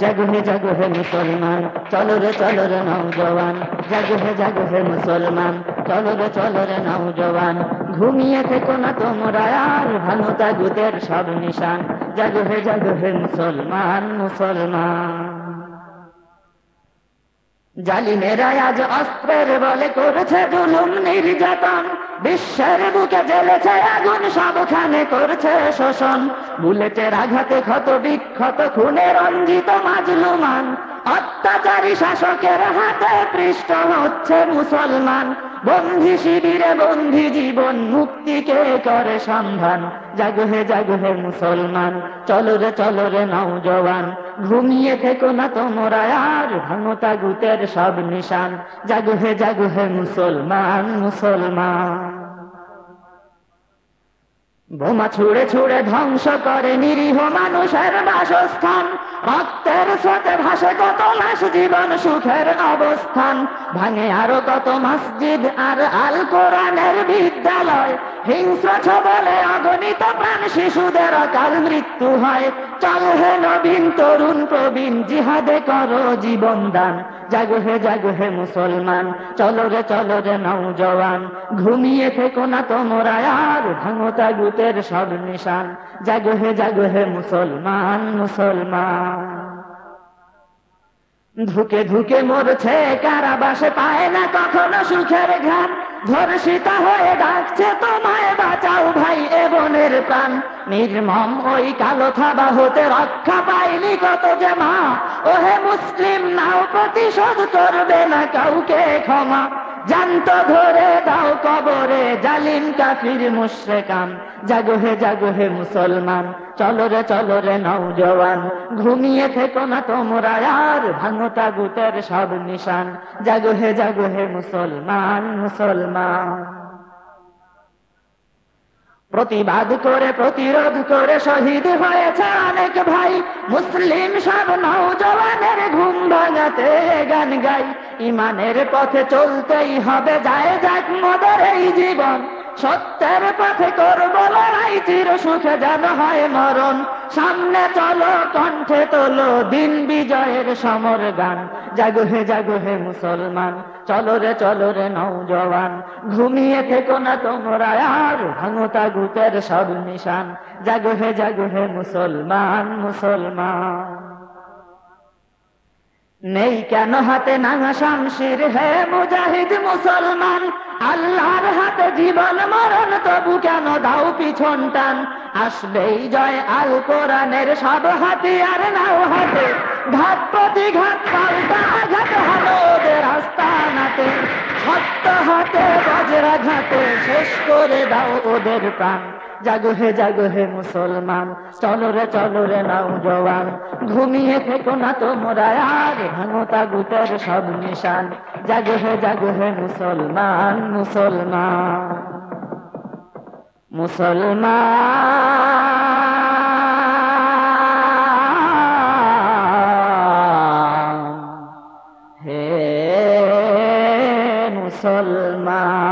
জাগো হে জাগো হে মুসলমান। চলো রে চলো রে নৌজওয়ান জাগো হে জাগো হে মুসলমান। চলো রে চলো রে নৌজওয়ান ঘুমিয়ে থেকো না তোমরা আর ভানু তাগুদের সব নিশান। জাগো হে জাগো হে মুসলমান মুসলমান। জালিমেরা আজ অস্ত্রের বলে করেছে জুলুম, নির্যাতন। বিশ্বের বুকে জ্বলেছে আগুন সবখানে করছে শোষণ। বুলেটের আঘাতে ক্ষত বিক্ষত, খুনে রঞ্জিত, মাজলুমান। অত্যাচারী শাসকের হাতে পৃষ্ঠ হচ্ছে মুসলমান। বন্ধি শিবিরে বন্ধি জীবন মুক্তিকে করে সন্ধান? জাগো হে, জাগো মুসলমান, চলো রে চলো রে নৌজওয়ান ঘুমিয়ে থেকো না তোমরা আর, ভাঙো তাগুতের সব নিশান। জাগো হে জাগো হে মুসলমান মুসলমান। বোমা ছুড়ে ছুড়ে ধ্বংস করে নিরীহ মানুষের বাসস্থান। রক্তের স্রোতে ভাসে কত মাস জীবন সুখের অবস্থান। ভাঙে আরও কত মসজিদ আর আল কোরআনের বিদ্যালয়। হিংস্র ছবলে অগণিত প্রাণ শিশুদের অকাল মৃত্যু হয়। চল হে নবীন, তরুণ, প্রবীণ, জিহাদে করো জীবন দান জাগো হে জাগো হে মুসলমান, চলো রে চলো রে নৌজওয়ান, ঘুমিয়ে থেকো না তোমরা আর ভাঙো তাগুতের সব নিশান। জাগো হে জাগো হে মুসলমান মুসলমান। ধুকে ধুকে মরছে, কারাবাসে পায় না কখনো সুখের ঘাম ধর্ষিতা হয়ে ডাকছে, তোমায় বাঁচাও ভাই এ বনের প্রাণ। নির্মম ওই কালো থাবা হতে রক্ষা পাইনি কত যে মা। ওহে মুসলিম, নাও প্রতিশোধ করবে না কাউকে ক্ষমা। জান্ত ধরে দাও কবরে, জালিম কাফির মুশ্রেকান। জাগো হে জাগো হে মুসলমান, চলো রে চলো রে নৌজওয়ান ঘুমিয়ে থেকো না তোমরা আর, ভাঙো তাগুতের সব নিশান। জাগো হে জাগো হে মুসলমান মুসলমান। প্রতিবাদ করে, প্রতিরোধ করে শহীদ হয়েছে অনেক ভাই। মুসলিম সব নৌজওয়ানের ঘুম ভাঙাতে গান গাই। ইমানের পথে চলতেই হবে যায় যাক মদের এই জীবন। সত্যের পথে করব লড়াই চির সুখে যেন হয় মরণ। সামনে চলো, কণ্ঠে তোলো দিন বিজয়ের সমর গান। জাগো হে জাগো হে মুসলমান, চলো রে চলো রে নৌজওয়ান। ঘুমিয়ে থেকো না তোমরা, আর ভাঙো তাগুতের সব নিশান। জাগো হে জাগো হে মুসলমান মুসলমান। নেই কেন হাতে নাঙা শামশির হে মুজাহিদ মুসলমান? আল্লাহর হাতে জীবন মরণ, তবু কেন দাও পিছন টান? আসবেই জয় আল কোরআনের সব হাতিয়ার, নাও হাতে ঘাত প্রতি ঘাত পাল্টা আঘাত, হলো ওদের আস্তানাতে। সত্য হাতে বজরা ঘাতে শেষ করে দাও ওদের প্রাণ। জাগো হে জাগো হে মুসলমান। চলো রে চলো রে নাও জওয়ান ঘুমিয়ে থেকো না তো আর ভাঙো তাগুতের সব নিশান। জাগো হে জাগো হে মুসলমান মুসলমান মুসলমান। হে মুসলমান।